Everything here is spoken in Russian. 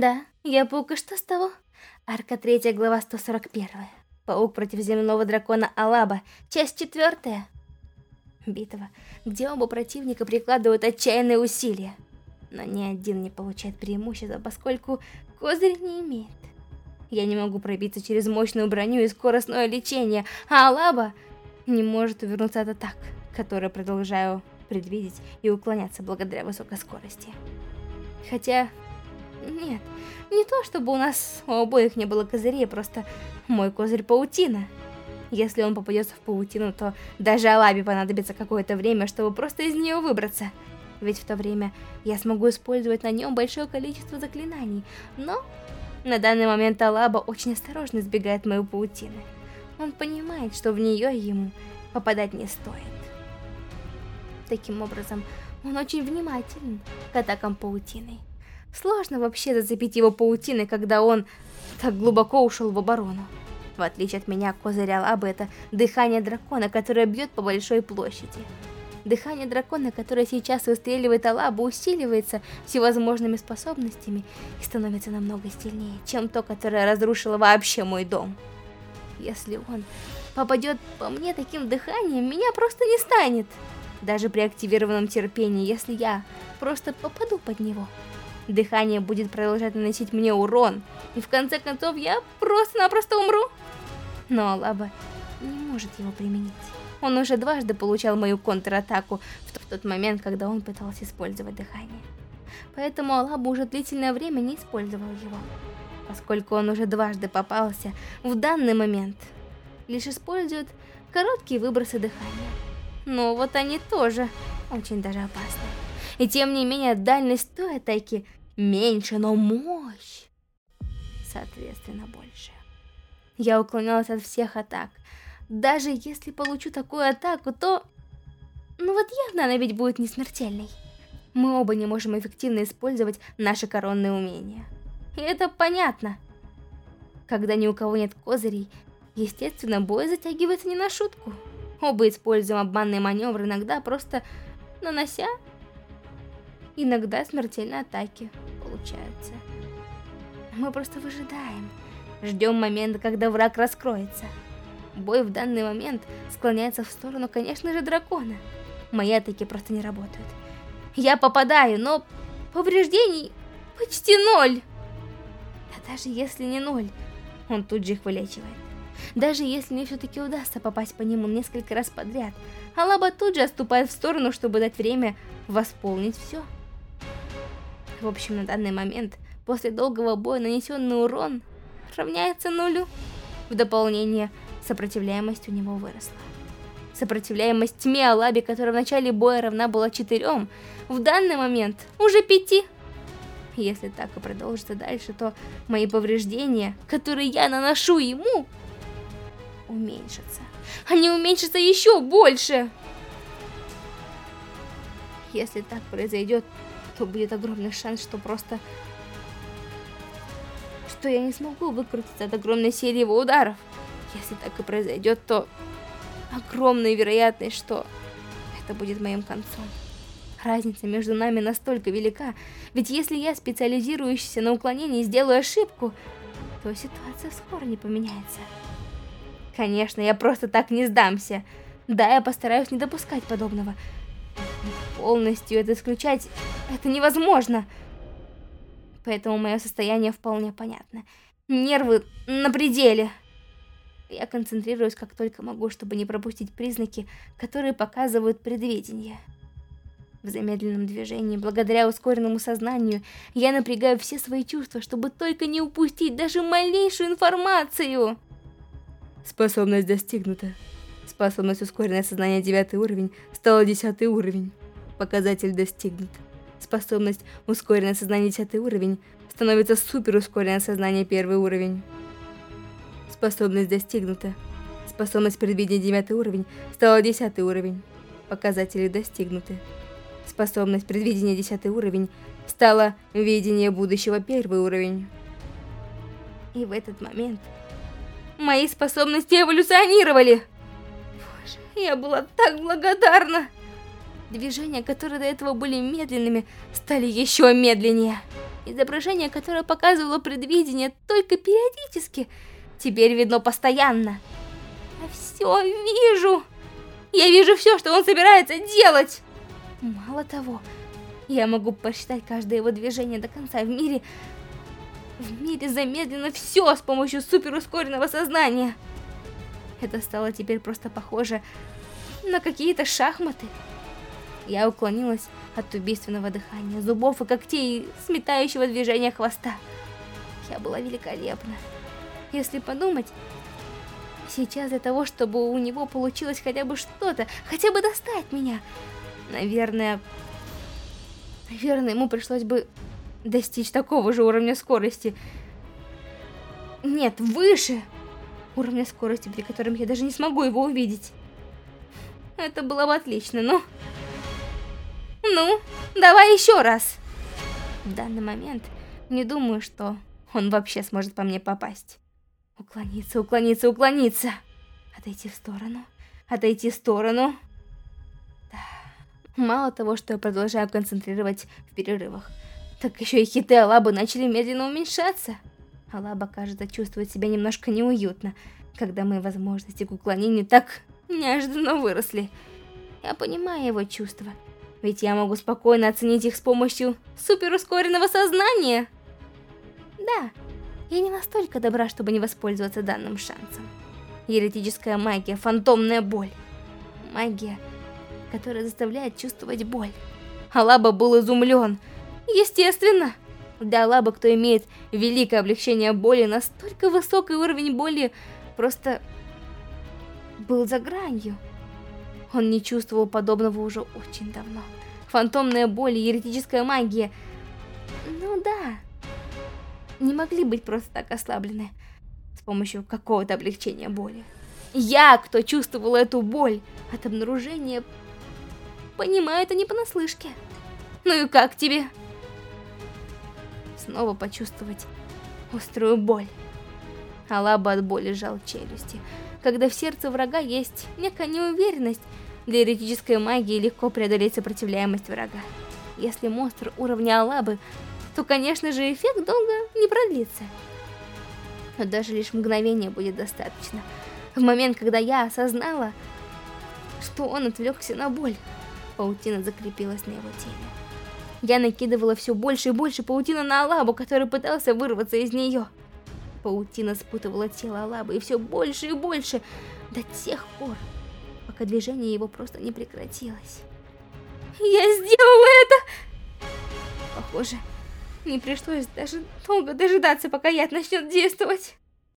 Да, я паук, и что с того? Арка 3, глава 141. Паук против земного дракона Алаба, часть 4. Битва, где оба противника прикладывают отчаянные усилия. Но ни один не получает преимущества, поскольку козырь не имеет. Я не могу пробиться через мощную броню и скоростное лечение, а Алаба не может увернуться от атак, которые продолжаю предвидеть и уклоняться благодаря высокой скорости. Хотя, нет, не то чтобы у нас у обоих не было козырей, просто мой козырь паутина. Если он попадется в паутину, то даже Алабе понадобится какое-то время, чтобы просто из нее выбраться. Ведь в то время я смогу использовать на нем большое количество заклинаний, но на данный момент Алаба очень осторожно избегает мою паутины. Он понимает, что в нее ему попадать не стоит. Таким образом, он очень внимателен к атакам паутиной. Сложно вообще зацепить его паутиной, когда он так глубоко ушел в оборону. В отличие от меня, козырь Алабы это дыхание дракона, которое бьет по большой площади. Дыхание дракона, которое сейчас выстреливает Алабу, усиливается всевозможными способностями и становится намного сильнее, чем то, которое разрушило вообще мой дом. Если он попадет по мне таким дыханием, меня просто не станет. Даже при активированном терпении, если я просто попаду под него. Дыхание будет продолжать наносить мне урон, и в конце концов я просто-напросто умру. Но Алаба не может его применить. Он уже дважды получал мою контратаку в тот момент, когда он пытался использовать дыхание. Поэтому Алаба уже длительное время не использовал его. Поскольку он уже дважды попался, в данный момент лишь использует короткие выбросы дыхания. Но вот они тоже очень даже опасны. И тем не менее, дальность той атаки меньше, но мощь, соответственно, больше. Я уклонялась от всех атак, даже если получу такую атаку, то... Ну вот явно она ведь будет не смертельной. Мы оба не можем эффективно использовать наши коронные умения. И это понятно. Когда ни у кого нет козырей, естественно, бой затягивается не на шутку. Оба используем обманные маневры, иногда просто нанося иногда смертельные атаки получаются. Мы просто выжидаем, ждем момента, когда враг раскроется. Бой в данный момент склоняется в сторону, конечно же, дракона. Мои атаки просто не работают. Я попадаю, но повреждений почти ноль. А даже если не ноль, он тут же их вылечивает. Даже если мне все-таки удастся попасть по нему несколько раз подряд, Алаба тут же отступает в сторону, чтобы дать время восполнить все. В общем, на данный момент, после долгого боя, нанесенный урон равняется нулю. В дополнение, сопротивляемость у него выросла. Сопротивляемость тьме Алаби, которая в начале боя равна была 4, в данный момент уже 5. Если так и продолжится дальше, то мои повреждения, которые я наношу ему, уменьшатся. Они уменьшатся еще больше. Если так произойдет, то будет огромный шанс, что просто... Что я не смогу выкрутиться от огромной серии его ударов. Если так и произойдет, то огромная вероятность, что это будет моим концом. Разница между нами настолько велика, ведь если я, специализирующийся на уклонении, сделаю ошибку, то ситуация скоро не поменяется. Конечно, я просто так не сдамся. Да, я постараюсь не допускать подобного. Полностью это исключать, это невозможно. Поэтому мое состояние вполне понятно. Нервы на пределе. Я концентрируюсь как только могу, чтобы не пропустить признаки, которые показывают предвидение. В замедленном движении, благодаря ускоренному сознанию, я напрягаю все свои чувства, чтобы только не упустить даже малейшую информацию. Способность достигнута. Способность ускоренное сознание 9 уровень стала 10 уровень. Показатель достигнут. Способность ускоренное сознание 10 уровень становится супер ускоренное сознание 1 уровень. Способность достигнута. Способность предвидения 9 уровень стала 10 уровень. Показатели достигнуты. Способность предвидения 10 уровень стала видение будущего 1 уровень. И в этот момент мои способности эволюционировали. Боже, я была так благодарна. Движения, которые до этого были медленными, стали еще медленнее. Изображение, которое показывало предвидение только периодически, теперь видно постоянно. Я все вижу. Я вижу все, что он собирается делать. Мало того, я могу посчитать каждое его движение до конца в мире. В мире замедлено все с помощью суперускоренного сознания. Это стало теперь просто похоже на какие-то шахматы. Я уклонилась от убийственного дыхания, зубов и когтей, сметающего движения хвоста. Я была великолепна. Если подумать, сейчас для того, чтобы у него получилось хотя бы что-то, хотя бы достать меня, наверное... Наверное, ему пришлось бы достичь такого же уровня скорости. Нет, выше уровня скорости, при котором я даже не смогу его увидеть. Это было бы отлично, но... Ну, давай еще раз. В данный момент не думаю, что он вообще сможет по мне попасть. Уклониться, уклониться, уклониться. Отойти в сторону, отойти в сторону. Да. Мало того, что я продолжаю концентрировать в перерывах, так еще и хиты Алабы начали медленно уменьшаться. Алаба, кажется, чувствует себя немножко неуютно, когда мои возможности к уклонению так неожиданно выросли. Я понимаю его чувства. Ведь я могу спокойно оценить их с помощью суперускоренного сознания. Да, я не настолько добра, чтобы не воспользоваться данным шансом. Еретическая магия, фантомная боль. Магия, которая заставляет чувствовать боль. Алаба был изумлен. Естественно. Для Алаба, кто имеет великое облегчение боли, настолько высокий уровень боли просто был за гранью. Он не чувствовал подобного уже очень давно. Фантомная боль и еретическая магия. Ну да. Не могли быть просто так ослаблены с помощью какого-то облегчения боли. Я, кто чувствовал эту боль от обнаружения, понимаю это не понаслышке. Ну и как тебе? Снова почувствовать острую боль. Алаба от боли сжал челюсти. Когда в сердце врага есть некая неуверенность, для еретической магии легко преодолеть сопротивляемость врага. Если монстр уровня Алабы, то, конечно же, эффект долго не продлится. Но даже лишь мгновение будет достаточно. В момент, когда я осознала, что он отвлекся на боль, паутина закрепилась на его теле. Я накидывала все больше и больше паутины на Алабу, который пытался вырваться из нее. Паутина спутывала тело Алабы и все больше и больше, до тех пор, пока движение его просто не прекратилось. Я сделала это! Похоже, не пришлось даже долго дожидаться, пока яд начнет действовать.